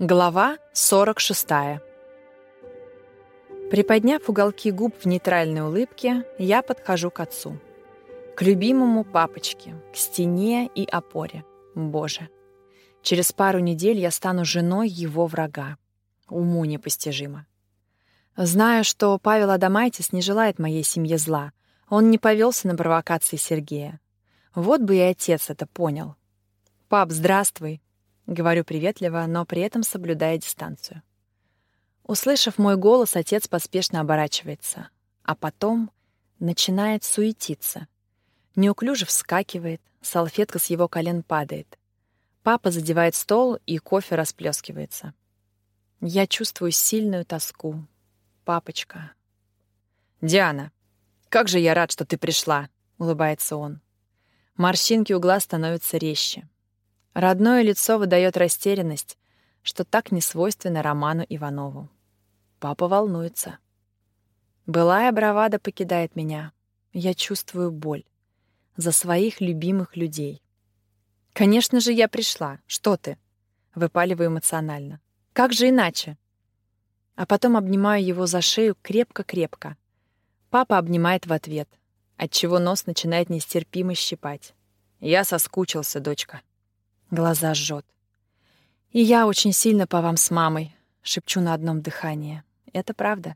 Глава 46. Приподняв уголки губ в нейтральной улыбке, я подхожу к отцу. К любимому папочке, к стене и опоре. Боже. Через пару недель я стану женой его врага. Уму непостижимо. Знаю, что Павел Адамайтис не желает моей семье зла. Он не повелся на провокации Сергея. Вот бы и отец это понял. «Пап, здравствуй!» Говорю приветливо, но при этом соблюдая дистанцию. Услышав мой голос, отец поспешно оборачивается, а потом начинает суетиться. Неуклюже вскакивает, салфетка с его колен падает. Папа задевает стол, и кофе расплескивается. Я чувствую сильную тоску. Папочка. «Диана, как же я рад, что ты пришла!» — улыбается он. Морщинки у глаз становятся резче. Родное лицо выдает растерянность, что так не свойственно Роману Иванову. Папа волнуется. Былая бравада покидает меня. Я чувствую боль. За своих любимых людей. «Конечно же, я пришла. Что ты?» Выпаливаю эмоционально. «Как же иначе?» А потом обнимаю его за шею крепко-крепко. Папа обнимает в ответ, отчего нос начинает нестерпимо щипать. «Я соскучился, дочка». Глаза жжет. «И я очень сильно по вам с мамой», — шепчу на одном дыхании. «Это правда».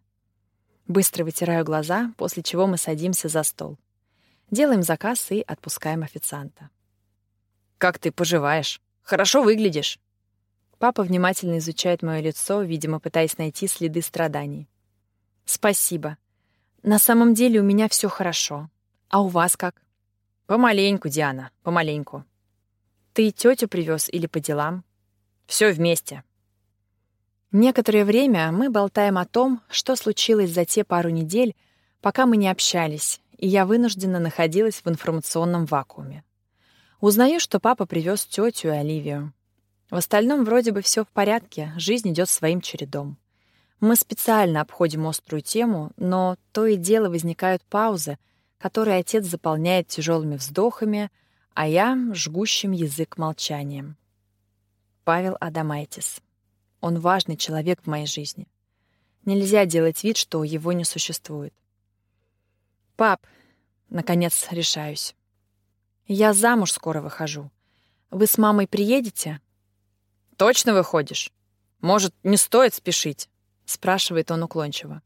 Быстро вытираю глаза, после чего мы садимся за стол. Делаем заказ и отпускаем официанта. «Как ты поживаешь? Хорошо выглядишь». Папа внимательно изучает мое лицо, видимо, пытаясь найти следы страданий. «Спасибо. На самом деле у меня все хорошо. А у вас как?» «Помаленьку, Диана, помаленьку», ты тетю привез или по делам? Все вместе. Некоторое время мы болтаем о том, что случилось за те пару недель, пока мы не общались, и я вынуждена находилась в информационном вакууме. Узнаю, что папа привез тетю и Оливию. В остальном вроде бы все в порядке, жизнь идет своим чередом. Мы специально обходим острую тему, но то и дело возникают паузы, которые отец заполняет тяжелыми вздохами — а я — жгущим язык молчанием. Павел Адамайтис. Он важный человек в моей жизни. Нельзя делать вид, что его не существует. «Пап», — наконец решаюсь, — «я замуж скоро выхожу. Вы с мамой приедете?» «Точно выходишь? Может, не стоит спешить?» — спрашивает он уклончиво.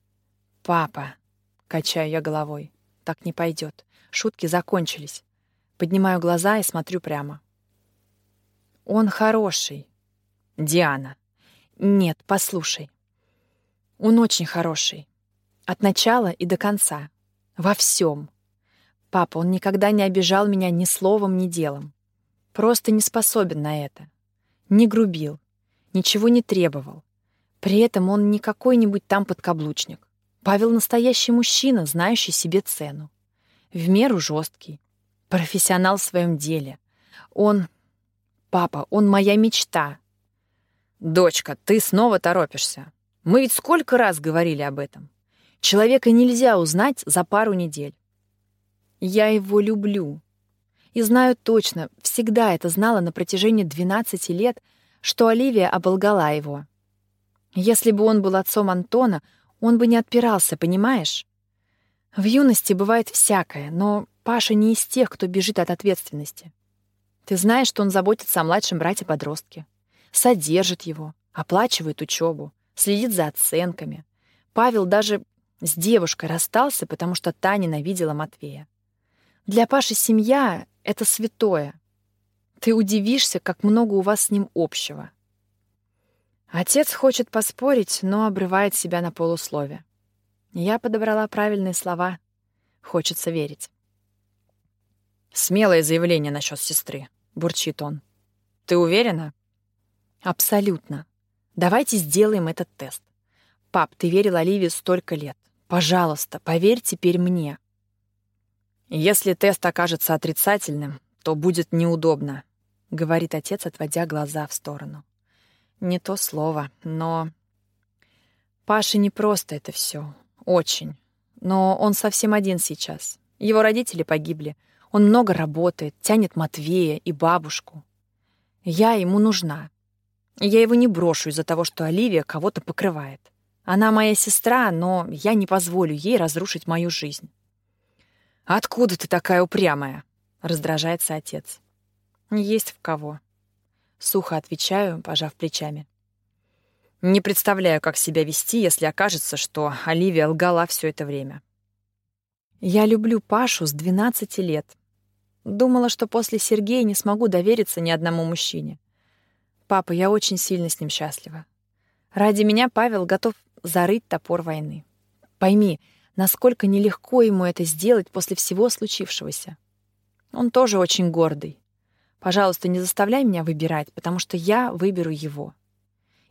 «Папа», — качаю я головой, — «так не пойдет. Шутки закончились. Поднимаю глаза и смотрю прямо. Он хороший. Диана. Нет, послушай. Он очень хороший. От начала и до конца. Во всем. Папа, он никогда не обижал меня ни словом, ни делом. Просто не способен на это. Не грубил. Ничего не требовал. При этом он не какой-нибудь там подкаблучник. Павел настоящий мужчина, знающий себе цену. В меру жесткий, профессионал в своем деле. Он... Папа, он моя мечта. Дочка, ты снова торопишься. Мы ведь сколько раз говорили об этом. Человека нельзя узнать за пару недель. Я его люблю. И знаю точно, всегда это знала на протяжении 12 лет, что Оливия оболгала его. Если бы он был отцом Антона, он бы не отпирался, понимаешь? В юности бывает всякое, но Паша не из тех, кто бежит от ответственности. Ты знаешь, что он заботится о младшем брате-подростке. Содержит его, оплачивает учебу, следит за оценками. Павел даже с девушкой расстался, потому что та ненавидела Матвея. Для Паши семья — это святое. Ты удивишься, как много у вас с ним общего. Отец хочет поспорить, но обрывает себя на полуслове. Я подобрала правильные слова. Хочется верить. «Смелое заявление насчет сестры», — бурчит он. «Ты уверена?» «Абсолютно. Давайте сделаем этот тест. Пап, ты верил Оливии столько лет. Пожалуйста, поверь теперь мне». «Если тест окажется отрицательным, то будет неудобно», — говорит отец, отводя глаза в сторону. «Не то слово, но...» Паше не просто это все, Очень. Но он совсем один сейчас. Его родители погибли, он много работает, тянет Матвея и бабушку. Я ему нужна. Я его не брошу из-за того, что Оливия кого-то покрывает. Она моя сестра, но я не позволю ей разрушить мою жизнь. «Откуда ты такая упрямая?» — раздражается отец. «Есть в кого». Сухо отвечаю, пожав плечами. Не представляю, как себя вести, если окажется, что Оливия лгала все это время. Я люблю Пашу с 12 лет. Думала, что после Сергея не смогу довериться ни одному мужчине. Папа, я очень сильно с ним счастлива. Ради меня Павел готов зарыть топор войны. Пойми, насколько нелегко ему это сделать после всего случившегося. Он тоже очень гордый. Пожалуйста, не заставляй меня выбирать, потому что я выберу его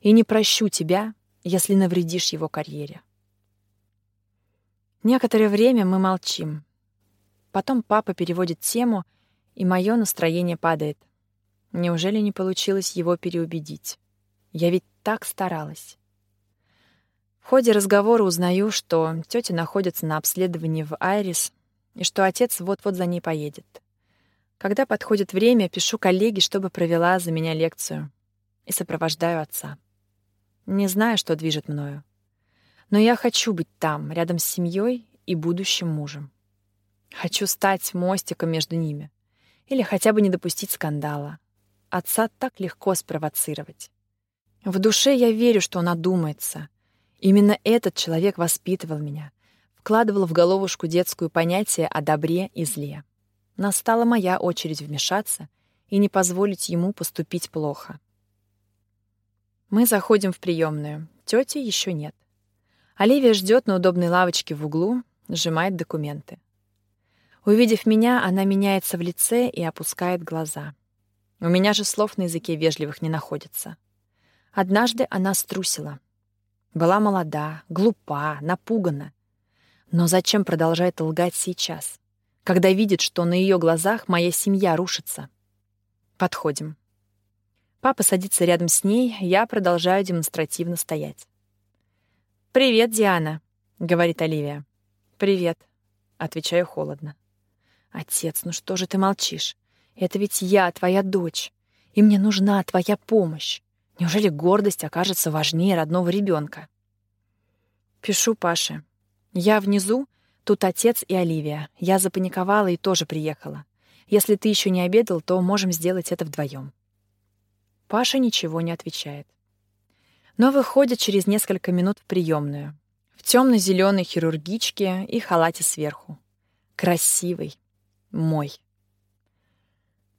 и не прощу тебя, если навредишь его карьере. Некоторое время мы молчим. Потом папа переводит тему, и мое настроение падает. Неужели не получилось его переубедить? Я ведь так старалась. В ходе разговора узнаю, что тетя находится на обследовании в Айрис и что отец вот-вот за ней поедет. Когда подходит время, пишу коллеге, чтобы провела за меня лекцию и сопровождаю отца. Не знаю, что движет мною. Но я хочу быть там, рядом с семьей и будущим мужем. Хочу стать мостиком между ними. Или хотя бы не допустить скандала. Отца так легко спровоцировать. В душе я верю, что он одумается. Именно этот человек воспитывал меня, вкладывал в головушку детскую понятие о добре и зле. Настала моя очередь вмешаться и не позволить ему поступить плохо. Мы заходим в приемную. Тети еще нет. Оливия ждет на удобной лавочке в углу, сжимает документы. Увидев меня, она меняется в лице и опускает глаза. У меня же слов на языке вежливых не находится. Однажды она струсила. Была молода, глупа, напугана. Но зачем продолжает лгать сейчас, когда видит, что на ее глазах моя семья рушится? Подходим. Папа садится рядом с ней, я продолжаю демонстративно стоять. «Привет, Диана», — говорит Оливия. «Привет», — отвечаю холодно. «Отец, ну что же ты молчишь? Это ведь я, твоя дочь, и мне нужна твоя помощь. Неужели гордость окажется важнее родного ребенка? Пишу Паше. Я внизу, тут отец и Оливия. Я запаниковала и тоже приехала. Если ты еще не обедал, то можем сделать это вдвоем. Паша ничего не отвечает. Но выходит через несколько минут в приемную. В темно-зеленой хирургичке и халате сверху. Красивый. Мой.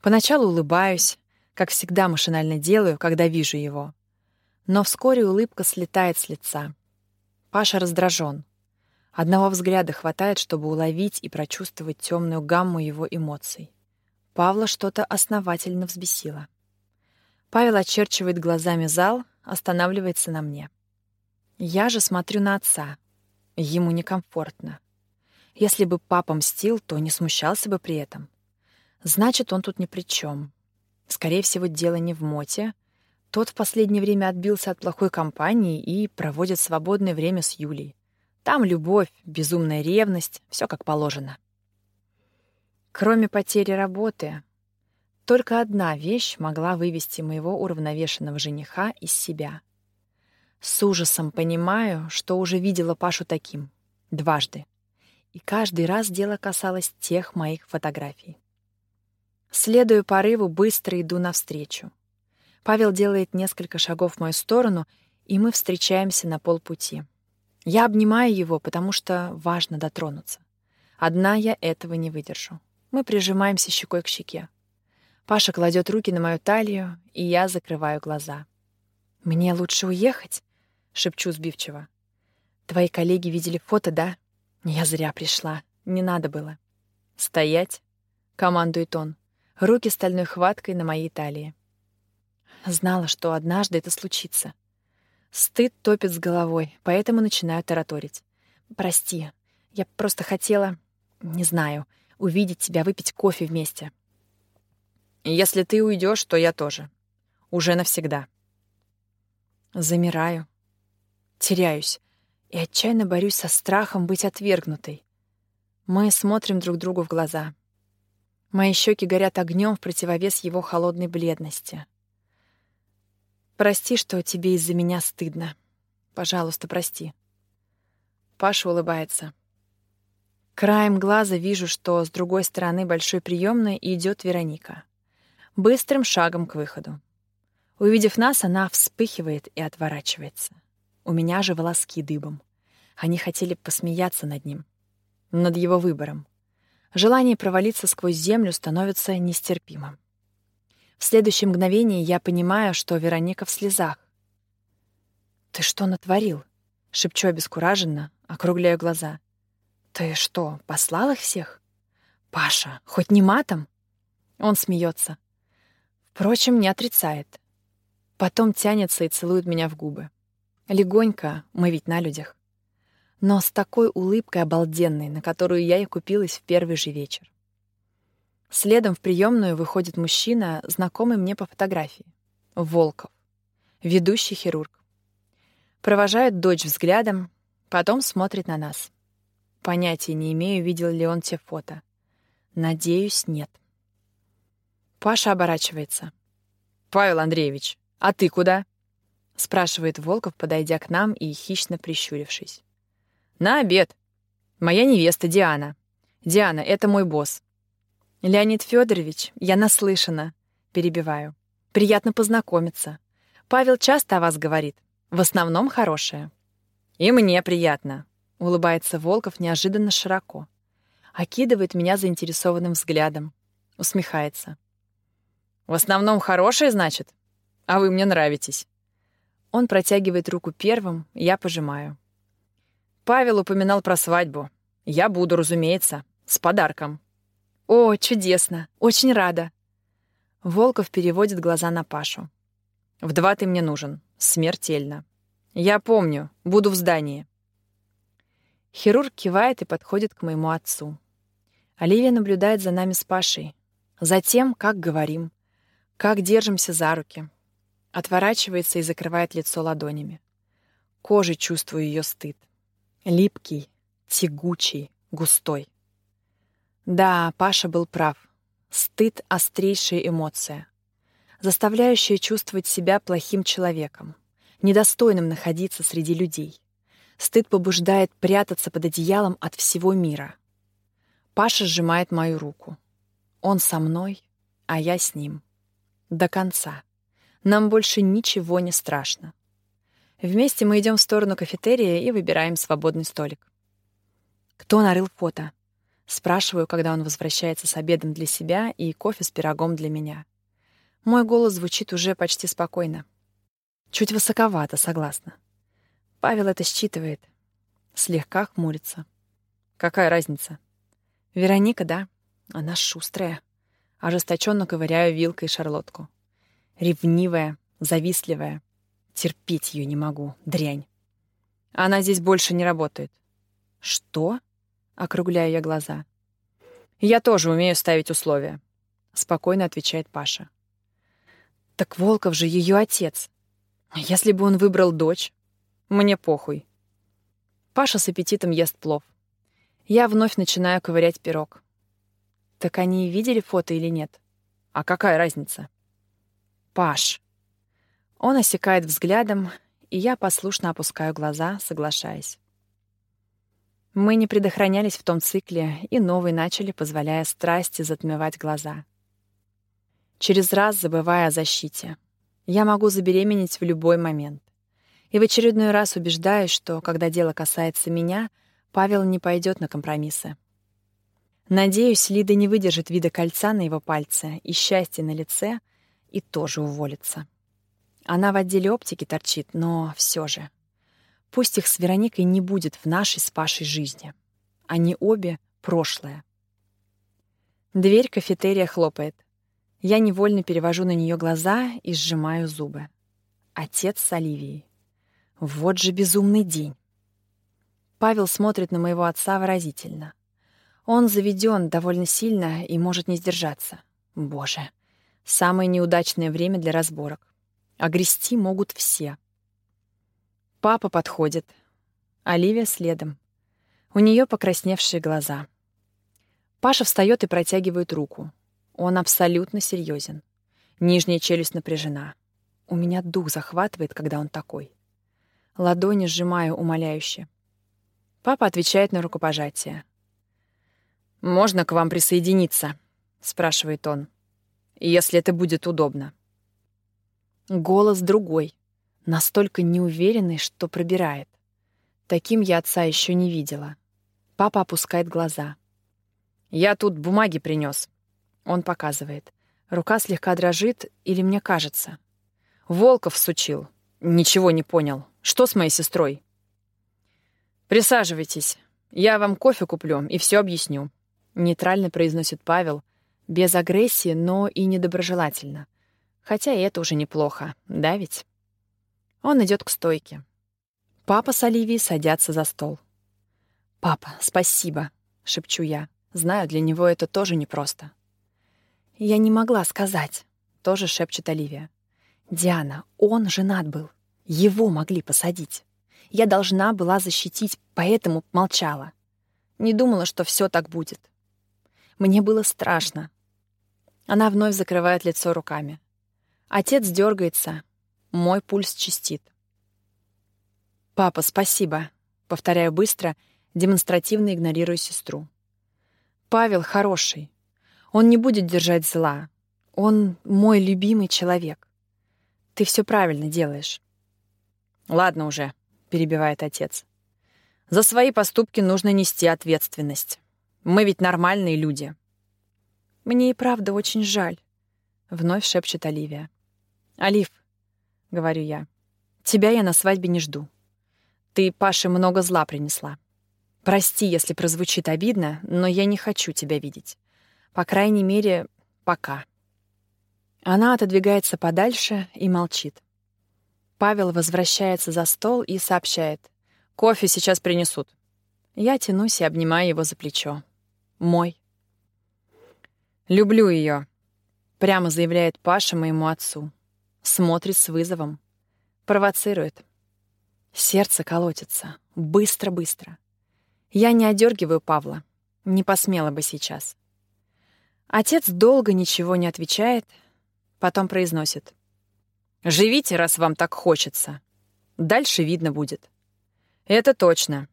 Поначалу улыбаюсь, как всегда машинально делаю, когда вижу его. Но вскоре улыбка слетает с лица. Паша раздражен. Одного взгляда хватает, чтобы уловить и прочувствовать темную гамму его эмоций. Павла что-то основательно взбесило. Павел очерчивает глазами зал, останавливается на мне. Я же смотрю на отца. Ему некомфортно. Если бы папа мстил, то не смущался бы при этом. Значит, он тут ни при чем. Скорее всего, дело не в Моте. Тот в последнее время отбился от плохой компании и проводит свободное время с Юлей. Там любовь, безумная ревность, все как положено. Кроме потери работы, только одна вещь могла вывести моего уравновешенного жениха из себя. С ужасом понимаю, что уже видела Пашу таким. Дважды. И каждый раз дело касалось тех моих фотографий. Следую порыву, быстро иду навстречу. Павел делает несколько шагов в мою сторону, и мы встречаемся на полпути. Я обнимаю его, потому что важно дотронуться. Одна я этого не выдержу. Мы прижимаемся щекой к щеке. Паша кладет руки на мою талию, и я закрываю глаза. «Мне лучше уехать?» — шепчу сбивчиво. «Твои коллеги видели фото, да? Я зря пришла. Не надо было». «Стоять!» — командует он. Руки стальной хваткой на моей талии. Знала, что однажды это случится. Стыд топит с головой, поэтому начинаю тараторить. «Прости, я просто хотела, не знаю, увидеть тебя, выпить кофе вместе. Если ты уйдешь, то я тоже. Уже навсегда. Замираю. Теряюсь. И отчаянно борюсь со страхом быть отвергнутой. Мы смотрим друг другу в глаза. Мои щеки горят огнем в противовес его холодной бледности. Прости, что тебе из-за меня стыдно. Пожалуйста, прости. Паша улыбается. Краем глаза вижу, что с другой стороны большой приемной идет Вероника. Быстрым шагом к выходу. Увидев нас, она вспыхивает и отворачивается. У меня же волоски дыбом. Они хотели посмеяться над ним. Над его выбором. Желание провалиться сквозь землю становится нестерпимым. В следующее мгновение я понимаю, что Вероника в слезах. «Ты что натворил?» — шепчу обескураженно, округляю глаза. «Ты что, послал их всех?» «Паша, хоть не матом?» Он смеется. Впрочем, не отрицает. Потом тянется и целует меня в губы. Легонько, мы ведь на людях но с такой улыбкой обалденной, на которую я и купилась в первый же вечер. Следом в приемную выходит мужчина, знакомый мне по фотографии. Волков. Ведущий хирург. Провожает дочь взглядом, потом смотрит на нас. Понятия не имею, видел ли он те фото. Надеюсь, нет. Паша оборачивается. «Павел Андреевич, а ты куда?» — спрашивает Волков, подойдя к нам и хищно прищурившись. На обед. Моя невеста Диана. Диана, это мой босс. Леонид Федорович, я наслышана. Перебиваю. Приятно познакомиться. Павел часто о вас говорит. В основном хорошее. И мне приятно. Улыбается Волков неожиданно широко. Окидывает меня заинтересованным взглядом. Усмехается. В основном хорошее, значит? А вы мне нравитесь. Он протягивает руку первым, я пожимаю. Павел упоминал про свадьбу. Я буду, разумеется, с подарком. О, чудесно. Очень рада. Волков переводит глаза на Пашу. В два ты мне нужен. Смертельно. Я помню. Буду в здании. Хирург кивает и подходит к моему отцу. Оливия наблюдает за нами с Пашей. Затем, как говорим, как держимся за руки. Отворачивается и закрывает лицо ладонями. Кожей чувствую ее стыд. Липкий, тягучий, густой. Да, Паша был прав. Стыд — острейшая эмоция, заставляющая чувствовать себя плохим человеком, недостойным находиться среди людей. Стыд побуждает прятаться под одеялом от всего мира. Паша сжимает мою руку. Он со мной, а я с ним. До конца. Нам больше ничего не страшно. Вместе мы идем в сторону кафетерия и выбираем свободный столик. «Кто нарыл фото?» Спрашиваю, когда он возвращается с обедом для себя и кофе с пирогом для меня. Мой голос звучит уже почти спокойно. Чуть высоковато, согласна. Павел это считывает. Слегка хмурится. Какая разница? Вероника, да. Она шустрая. Ожесточенно ковыряю вилкой шарлотку. Ревнивая, завистливая. Терпеть ее не могу, дрянь. Она здесь больше не работает. Что? Округляю я глаза. Я тоже умею ставить условия. Спокойно отвечает Паша. Так Волков же ее отец. Если бы он выбрал дочь, мне похуй. Паша с аппетитом ест плов. Я вновь начинаю ковырять пирог. Так они видели фото или нет? А какая разница? Паш, он осекает взглядом, и я послушно опускаю глаза, соглашаясь. Мы не предохранялись в том цикле, и новый начали, позволяя страсти затмевать глаза. Через раз забывая о защите. Я могу забеременеть в любой момент. И в очередной раз убеждаюсь, что, когда дело касается меня, Павел не пойдет на компромиссы. Надеюсь, Лида не выдержит вида кольца на его пальце и счастья на лице и тоже уволится. Она в отделе оптики торчит, но все же. Пусть их с Вероникой не будет в нашей с Пашей жизни. Они обе — прошлое. Дверь кафетерия хлопает. Я невольно перевожу на нее глаза и сжимаю зубы. Отец с Оливией. Вот же безумный день. Павел смотрит на моего отца выразительно. Он заведен довольно сильно и может не сдержаться. Боже, самое неудачное время для разборок а могут все. Папа подходит. Оливия следом. У нее покрасневшие глаза. Паша встает и протягивает руку. Он абсолютно серьезен. Нижняя челюсть напряжена. У меня дух захватывает, когда он такой. Ладони сжимаю умоляюще. Папа отвечает на рукопожатие. «Можно к вам присоединиться?» — спрашивает он. «Если это будет удобно». Голос другой, настолько неуверенный, что пробирает. Таким я отца еще не видела. Папа опускает глаза. «Я тут бумаги принес. Он показывает. Рука слегка дрожит, или мне кажется. Волков сучил. Ничего не понял. Что с моей сестрой? «Присаживайтесь. Я вам кофе куплю и все объясню», — нейтрально произносит Павел, без агрессии, но и недоброжелательно. Хотя и это уже неплохо, да ведь? Он идет к стойке. Папа с Оливией садятся за стол. «Папа, спасибо», — шепчу я. Знаю, для него это тоже непросто. «Я не могла сказать», — тоже шепчет Оливия. «Диана, он женат был. Его могли посадить. Я должна была защитить, поэтому молчала. Не думала, что все так будет. Мне было страшно. Она вновь закрывает лицо руками. Отец дергается. Мой пульс чистит. «Папа, спасибо», — повторяю быстро, демонстративно игнорируя сестру. «Павел хороший. Он не будет держать зла. Он мой любимый человек. Ты все правильно делаешь». «Ладно уже», — перебивает отец. «За свои поступки нужно нести ответственность. Мы ведь нормальные люди». «Мне и правда очень жаль», — вновь шепчет Оливия. «Олив», — говорю я, — «тебя я на свадьбе не жду. Ты Паше много зла принесла. Прости, если прозвучит обидно, но я не хочу тебя видеть. По крайней мере, пока». Она отодвигается подальше и молчит. Павел возвращается за стол и сообщает. «Кофе сейчас принесут». Я тянусь и обнимаю его за плечо. Мой. «Люблю ее», — прямо заявляет Паша моему отцу. Смотрит с вызовом. Провоцирует. Сердце колотится. Быстро-быстро. Я не одергиваю Павла. Не посмела бы сейчас. Отец долго ничего не отвечает, потом произносит. Живите, раз вам так хочется. Дальше видно будет. Это точно,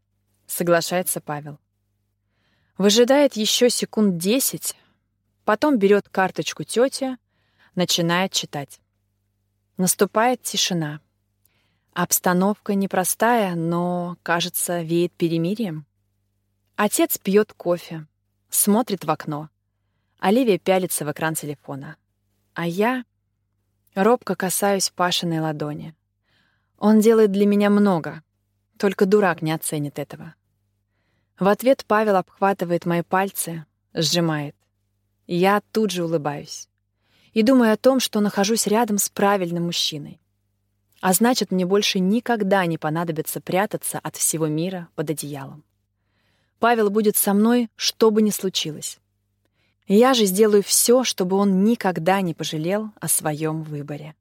соглашается Павел. Выжидает еще секунд десять, потом берет карточку тетя, начинает читать. Наступает тишина. Обстановка непростая, но, кажется, веет перемирием. Отец пьет кофе, смотрит в окно. Оливия пялится в экран телефона. А я Робко касаюсь Пашиной ладони. Он делает для меня много, только дурак не оценит этого. В ответ Павел обхватывает мои пальцы, сжимает. Я тут же улыбаюсь. И думаю о том, что нахожусь рядом с правильным мужчиной. А значит, мне больше никогда не понадобится прятаться от всего мира под одеялом. Павел будет со мной, что бы ни случилось. Я же сделаю все, чтобы он никогда не пожалел о своем выборе.